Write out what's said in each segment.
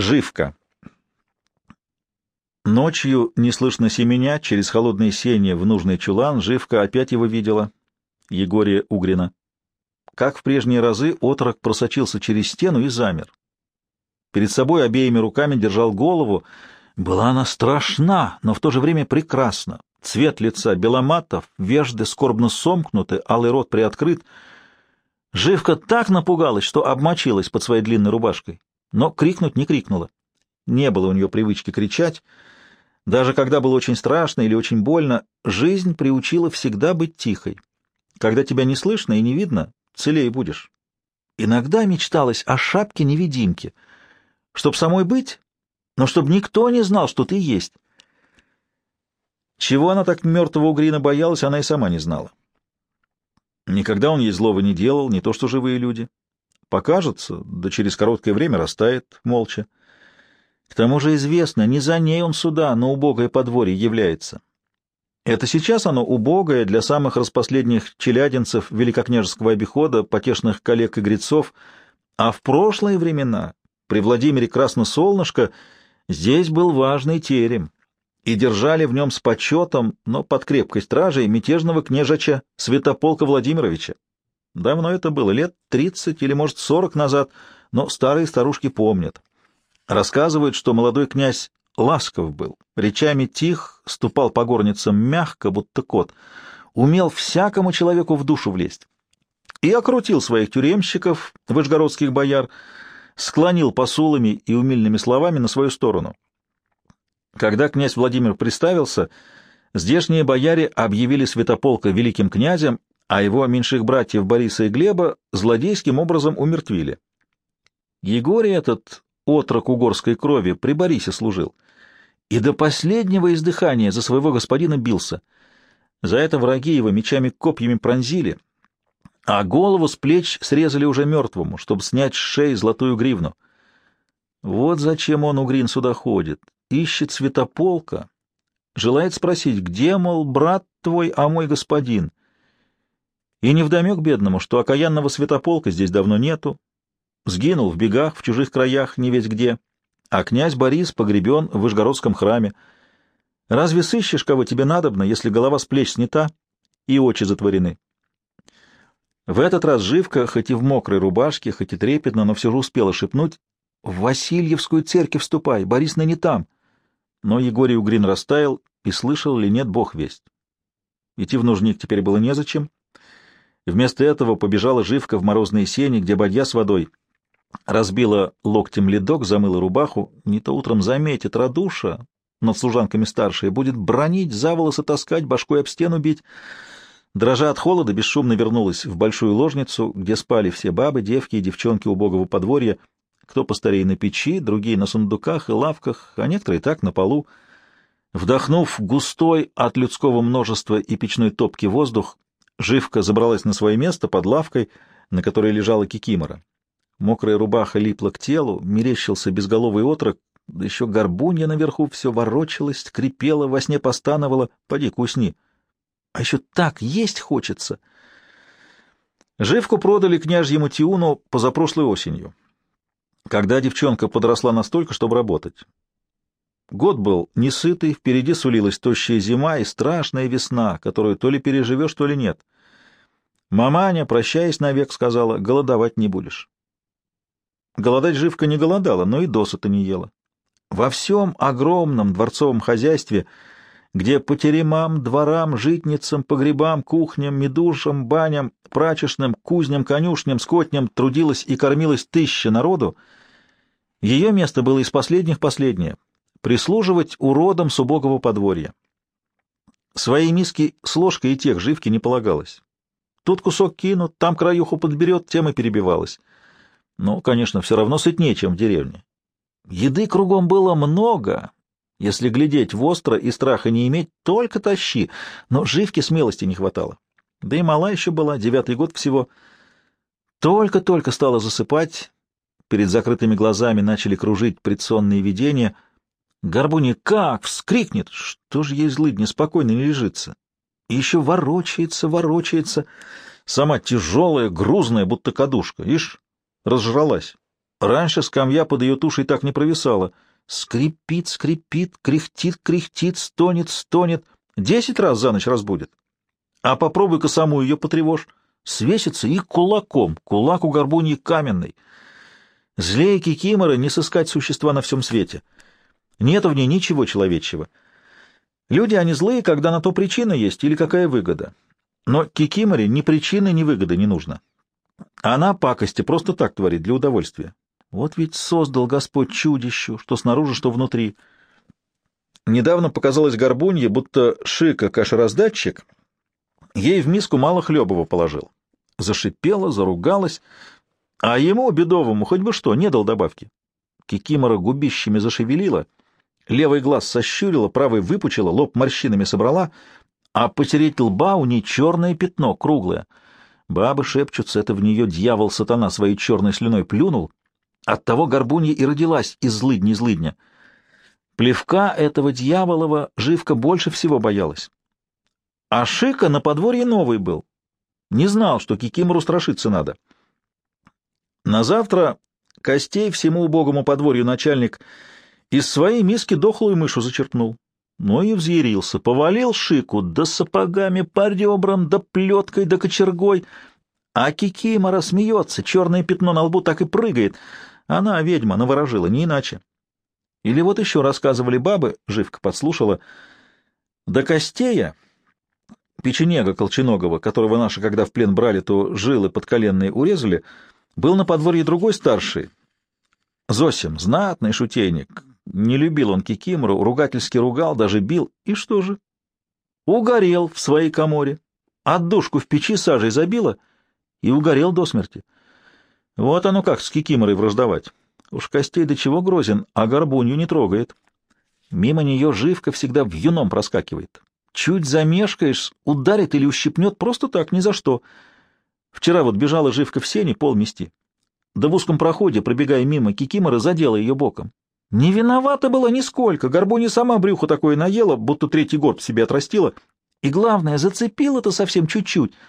Живка. Ночью, неслышно семеня, через холодные сени в нужный чулан, Живка опять его видела, Егория Угрина. Как в прежние разы, отрок просочился через стену и замер. Перед собой обеими руками держал голову. Была она страшна, но в то же время прекрасна. Цвет лица беломатов, вежды скорбно сомкнуты, алый рот приоткрыт. Живка так напугалась, что обмочилась под своей длинной рубашкой, но крикнуть не крикнула. Не было у нее привычки кричать, даже когда было очень страшно или очень больно, жизнь приучила всегда быть тихой. Когда тебя не слышно и не видно, целее будешь. Иногда мечталось о шапке-невидимке, чтоб самой быть, но чтоб никто не знал, что ты есть. Чего она так мертвого угрина боялась, она и сама не знала. Никогда он ей злого не делал, не то что живые люди. Покажется, да через короткое время растает молча. К тому же известно, не за ней он сюда, на убогое подворье является. Это сейчас оно убогое для самых распоследних челядинцев великокняжеского обихода, потешных коллег и грецов, а в прошлые времена, при Владимире Красносолнышко, здесь был важный терем, и держали в нем с почетом, но под крепкой стражей, мятежного княжача Святополка Владимировича. Давно это было, лет тридцать или, может, сорок назад, но старые старушки помнят. Рассказывают, что молодой князь ласков был, речами тих, ступал по горницам мягко, будто кот, умел всякому человеку в душу влезть. И окрутил своих тюремщиков, вышгородских бояр, склонил посулами и умильными словами на свою сторону. Когда князь Владимир представился, здешние бояре объявили Святополка великим князем, а его меньших братьев Бориса и Глеба злодейским образом умертвили. Егорий этот отрок угорской крови, при Борисе служил, и до последнего издыхания за своего господина бился. За это враги его мечами-копьями пронзили, а голову с плеч срезали уже мертвому, чтобы снять с шеи золотую гривну. Вот зачем он, Угрин, сюда ходит, ищет святополка, желает спросить, где, мол, брат твой, а мой господин. И невдомек бедному, что окаянного святополка здесь давно нету, Сгинул в бегах, в чужих краях, не весь где, а князь Борис погребен в Вышгородском храме. Разве сыщешь, кого тебе надобно, если голова с плеч снята и очи затворены? В этот раз Живка, хоть и в мокрой рубашке, хоть и трепетно, но все же успела шепнуть «В Васильевскую церковь вступай, Борис ныне там». Но Егорий Угрин растаял, и слышал ли нет бог весть. Идти в нужник теперь было незачем. Вместо этого побежала Живка в морозные сени, где бадья с водой разбила локтем ледок, замыла рубаху. Не то утром заметит радуша над служанками старшая, будет бронить, за волосы таскать, башкой об стену бить. Дрожа от холода, бесшумно вернулась в большую ложницу, где спали все бабы, девки и девчонки убогого подворья, кто постарее на печи, другие на сундуках и лавках, а некоторые так на полу. Вдохнув густой от людского множества и печной топки воздух, Живка забралась на свое место под лавкой, на которой лежала кикимора. Мокрая рубаха липла к телу, мерещился безголовый отрок, да еще горбунья наверху все ворочалась, крепела, во сне постановала. Поди, кусни. А еще так есть хочется. Живку продали княжьему Тиуну позапрошлой осенью, когда девчонка подросла настолько, чтобы работать. Год был несытый, впереди сулилась тощая зима и страшная весна, которую то ли переживешь, то ли нет. Маманя, прощаясь навек, сказала, голодовать не будешь. Голодать Живка не голодала, но и досыта не ела. Во всем огромном дворцовом хозяйстве, где по теремам, дворам, житницам, погребам, кухням, медушам, баням, прачечным, кузням, конюшням, скотням трудилась и кормилась тысяча народу, ее место было из последних последнее — прислуживать уродам с убогого подворья. Своей миски с ложкой и тех живки не полагалось. Тут кусок кинут, там краюху подберет, тем и перебивалась. Но, конечно, все равно сытнее, чем в деревне. Еды кругом было много. Если глядеть в остро и страха не иметь, только тащи. Но живки смелости не хватало. Да и мала еще была, девятый год всего. Только-только стала засыпать. Перед закрытыми глазами начали кружить предсонные видения. Горбуни как вскрикнет! Что же ей злыдня спокойно не лежится? И еще ворочается, ворочается. Сама тяжелая, грузная, будто кадушка. Ишь, разжралась. Раньше скамья под ее тушей так не провисала. Скрипит, скрипит, кряхтит, кряхтит, стонет, стонет. Десять раз за ночь разбудит. А попробуй-ка саму ее потревожь. Свесится и кулаком. Кулак у горбуньи каменный. Злее кикимора не сыскать существа на всем свете. Нет в ней ничего человечьего. Люди, они злые, когда на то причина есть или какая выгода. Но кикиморе ни причины, ни выгоды не нужно. Она пакости просто так творит, для удовольствия. Вот ведь создал Господь чудищу, что снаружи, что внутри. Недавно показалось горбунье, будто Шика, кашераздатчик, ей в миску мало хлебова положил. Зашипела, заругалась, а ему, бедовому, хоть бы что, не дал добавки. Кикимора губищами зашевелила, левый глаз сощурила, правый выпучила, лоб морщинами собрала, а потереть лба у ней черное пятно, круглое. Бабы шепчутся, это в нее дьявол-сатана своей черной слюной плюнул, Оттого горбунья и родилась из злыдни-злыдня. Плевка этого дьяволова Живка больше всего боялась. А Шика на подворье новый был. Не знал, что Кикимору страшиться надо. На завтра костей всему убогому подворью начальник из своей миски дохлую мышу зачерпнул. Но и взъярился, повалил Шику, да сапогами по ребрам, да плеткой, да кочергой. А Кикимора смеется, черное пятно на лбу так и прыгает — она, ведьма, наворожила, не иначе. Или вот еще рассказывали бабы, Живка подслушала, до Костея, печенега Колченогова, которого наши, когда в плен брали, то жилы подколенные урезали, был на подворье другой старший, Зосим, знатный шутейник. Не любил он Кикимору, ругательски ругал, даже бил. И что же? Угорел в своей коморе. Отдушку в печи сажей забила и угорел до смерти. Вот оно как с кикиморой враждовать. Уж костей до чего грозен, а горбунью не трогает. Мимо нее живка всегда в юном проскакивает. Чуть замешкаешь, ударит или ущипнет просто так, ни за что. Вчера вот бежала живка в сене, пол мести. Да в узком проходе, пробегая мимо, кикимора задела ее боком. Не виновата была нисколько, горбунья сама брюхо такое наела, будто третий горб себе отрастила. И главное, зацепила-то совсем чуть-чуть —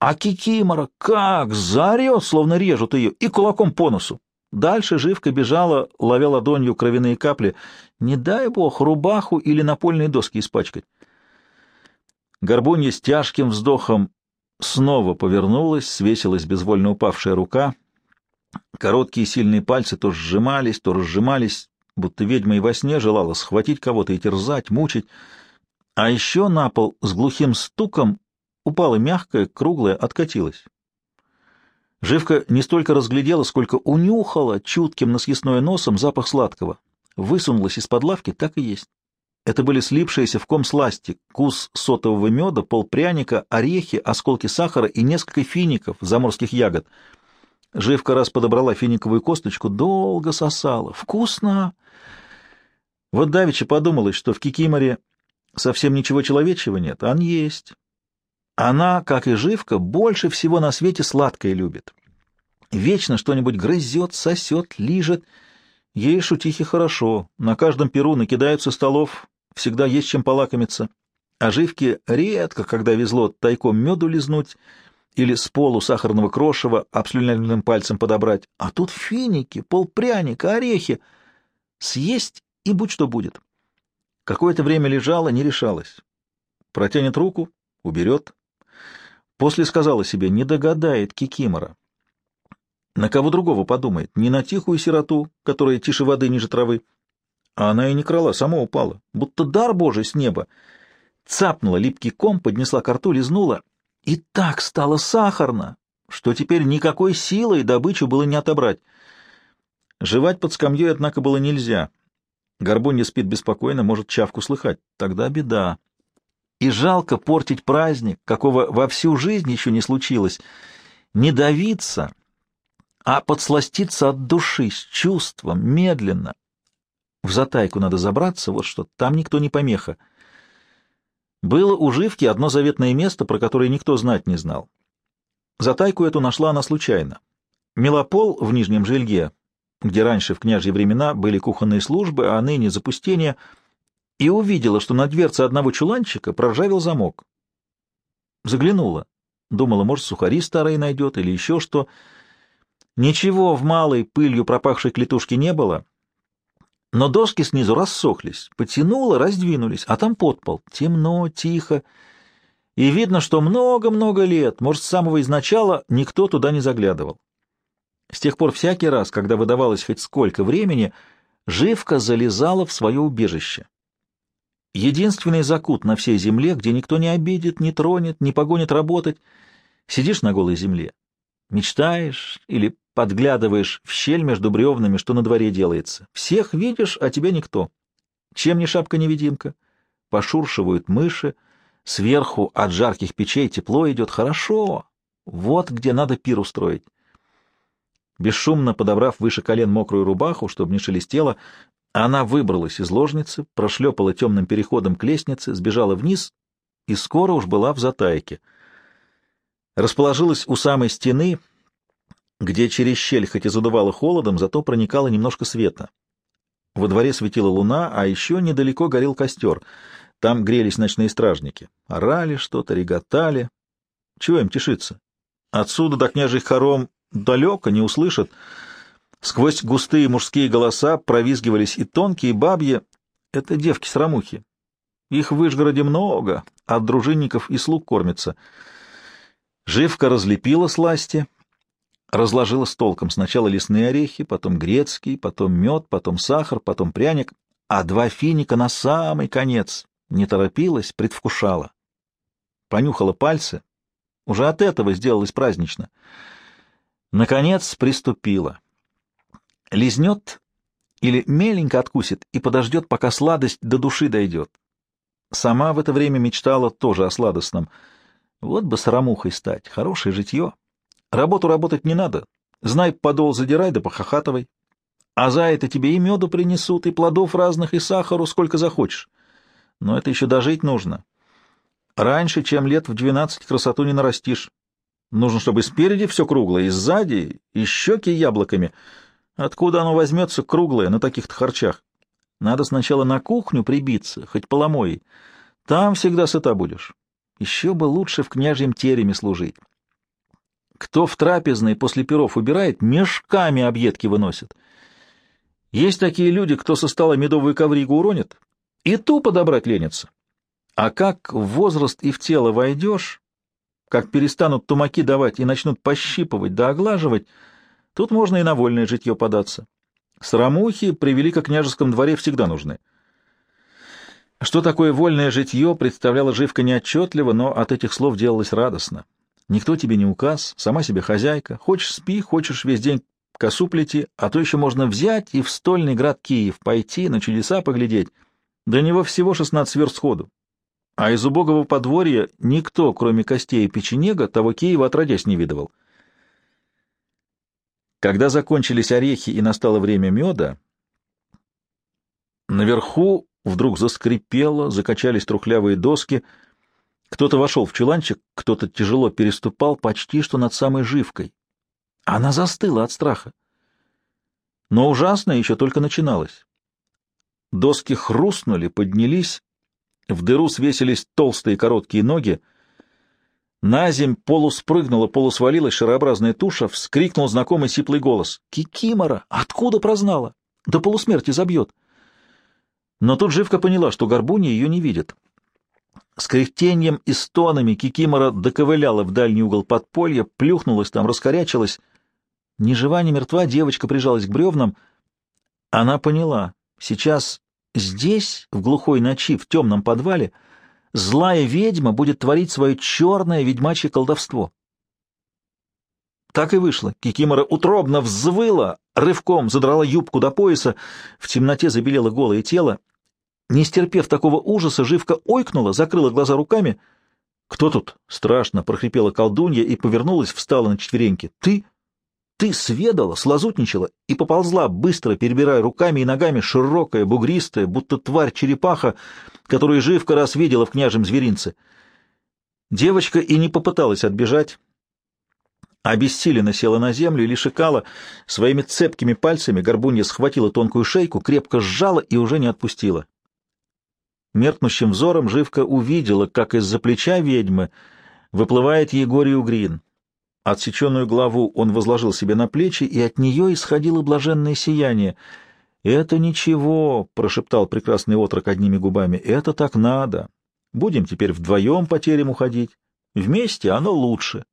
а Кикимора как заорет, словно режут ее, и кулаком по носу. Дальше живка бежала, ловя ладонью кровяные капли. Не дай бог рубаху или напольные доски испачкать. Горбунья с тяжким вздохом снова повернулась, свесилась безвольно упавшая рука. Короткие сильные пальцы то сжимались, то разжимались, будто ведьма и во сне желала схватить кого-то и терзать, мучить. А еще на пол с глухим стуком упала мягкая, круглая, откатилась. Живка не столько разглядела, сколько унюхала чутким насъестное носом запах сладкого. Высунулась из-под лавки, так и есть. Это были слипшиеся в ком сласти, кус сотового меда, пол пряника, орехи, осколки сахара и несколько фиников, заморских ягод. Живка раз подобрала финиковую косточку, долго сосала. Вкусно! Вот давеча подумалось, что в Кикиморе совсем ничего человечьего нет, а он есть. Она, как и Живка, больше всего на свете сладкое любит. Вечно что-нибудь грызет, сосет, лижет. Ей шутихи хорошо, на каждом перу накидаются столов, всегда есть чем полакомиться. А Живке редко, когда везло тайком меду лизнуть или с полу сахарного крошева обслюнявленным пальцем подобрать. А тут финики, полпряника, орехи. Съесть и будь что будет. Какое-то время лежала, не решалась. Протянет руку, уберет, После сказала себе, не догадает Кикимора. На кого другого подумает, не на тихую сироту, которая тише воды ниже травы. А она и не крала, сама упала, будто дар Божий с неба. Цапнула липкий ком, поднесла к рту, лизнула, и так стало сахарно, что теперь никакой силой добычу было не отобрать. Жевать под скамьей, однако, было нельзя. Горбунья спит беспокойно, может чавку слыхать. Тогда беда. И жалко портить праздник, какого во всю жизнь еще не случилось. Не давиться, а подсластиться от души, с чувством, медленно. В затайку надо забраться, вот что, там никто не помеха. Было у Живки одно заветное место, про которое никто знать не знал. Затайку эту нашла она случайно. Мелопол в Нижнем Жилье, где раньше в княжьи времена были кухонные службы, а ныне запустение — и увидела, что на дверце одного чуланчика проржавел замок. Заглянула. Думала, может, сухари старые найдет или еще что. Ничего в малой пылью пропахшей клетушке не было, но доски снизу рассохлись, потянуло, раздвинулись, а там подпол. Темно, тихо, и видно, что много-много лет, может, с самого изначала, никто туда не заглядывал. С тех пор всякий раз, когда выдавалось хоть сколько времени, Живка залезала в свое убежище. Единственный закут на всей земле, где никто не обидит, не тронет, не погонит работать. Сидишь на голой земле, мечтаешь или подглядываешь в щель между бревнами, что на дворе делается. Всех видишь, а тебя никто. Чем не шапка-невидимка? Пошуршивают мыши, сверху от жарких печей тепло идет. Хорошо, вот где надо пир устроить. Бесшумно подобрав выше колен мокрую рубаху, чтобы не шелестело, она выбралась из ложницы, прошлепала темным переходом к лестнице, сбежала вниз и скоро уж была в затайке. Расположилась у самой стены, где через щель хоть и задувало холодом, зато проникало немножко света. Во дворе светила луна, а еще недалеко горел костер. Там грелись ночные стражники. Орали что-то, реготали. Чего им тешиться? Отсюда до княжих хором далеко, не услышат. Сквозь густые мужские голоса провизгивались и тонкие бабьи. Это девки-срамухи. Их в Вышгороде много, от дружинников и слуг кормятся. Живка разлепила сласти, разложила с толком сначала лесные орехи, потом грецкий, потом мед, потом сахар, потом пряник, а два финика на самый конец. Не торопилась, предвкушала. Понюхала пальцы. Уже от этого сделалось празднично. Наконец приступила. Лизнет или меленько откусит и подождет, пока сладость до души дойдет. Сама в это время мечтала тоже о сладостном. Вот бы срамухой стать, хорошее житье. Работу работать не надо. Знай, подол задирай да похохатывай. А за это тебе и меду принесут, и плодов разных, и сахару, сколько захочешь. Но это еще дожить нужно. Раньше, чем лет в двенадцать, красоту не нарастишь. Нужно, чтобы спереди все круглое, и сзади, и щеки яблоками. Откуда оно возьмется круглое на таких-то харчах? Надо сначала на кухню прибиться, хоть поломой. Там всегда сыта будешь. Еще бы лучше в княжьем тереме служить. Кто в трапезной после перов убирает, мешками объедки выносит. Есть такие люди, кто со стола медовую ковригу уронит, и тупо добрать ленится. А как в возраст и в тело войдешь, как перестанут тумаки давать и начнут пощипывать да оглаживать, тут можно и на вольное житье податься. Срамухи при великокняжеском дворе всегда нужны. Что такое вольное житье, представляла Живка неотчетливо, но от этих слов делалось радостно. Никто тебе не указ, сама себе хозяйка. Хочешь спи, хочешь весь день косу плети, а то еще можно взять и в стольный град Киев пойти, на чудеса поглядеть. До него всего шестнадцать верст сходу а из убогого подворья никто, кроме костей и печенега, того Киева отродясь не видывал. Когда закончились орехи и настало время меда, наверху вдруг заскрипело, закачались трухлявые доски, кто-то вошел в чуланчик, кто-то тяжело переступал почти что над самой живкой. Она застыла от страха. Но ужасное еще только начиналось. Доски хрустнули, поднялись, в дыру свесились толстые короткие ноги. На земь полуспрыгнула, полусвалилась шарообразная туша, вскрикнул знакомый сиплый голос. «Кикимора! Откуда прознала? До полусмерти забьет!» Но тут Живка поняла, что горбуни ее не видит. С кряхтеньем и стонами Кикимора доковыляла в дальний угол подполья, плюхнулась там, раскорячилась. Ни жива, ни мертва девочка прижалась к бревнам. Она поняла, сейчас Здесь, в глухой ночи, в темном подвале, злая ведьма будет творить свое черное ведьмачье колдовство. Так и вышло. Кикимора утробно взвыла, рывком задрала юбку до пояса, в темноте забелело голое тело. Не стерпев такого ужаса, живка ойкнула, закрыла глаза руками. «Кто тут?» — страшно прохрипела колдунья и повернулась, встала на четвереньки. «Ты?» Ты сведала, слазутничала и поползла, быстро перебирая руками и ногами, широкая, бугристая, будто тварь-черепаха, которую Живка раз видела в княжем зверинце. Девочка и не попыталась отбежать, обессиленно села на землю или шикала, своими цепкими пальцами горбунья схватила тонкую шейку, крепко сжала и уже не отпустила. Меркнущим взором Живка увидела, как из-за плеча ведьмы выплывает Егорий Угрин. Отсеченную главу он возложил себе на плечи, и от нее исходило блаженное сияние. «Это ничего», — прошептал прекрасный отрок одними губами, — «это так надо. Будем теперь вдвоем по терему ходить. Вместе оно лучше».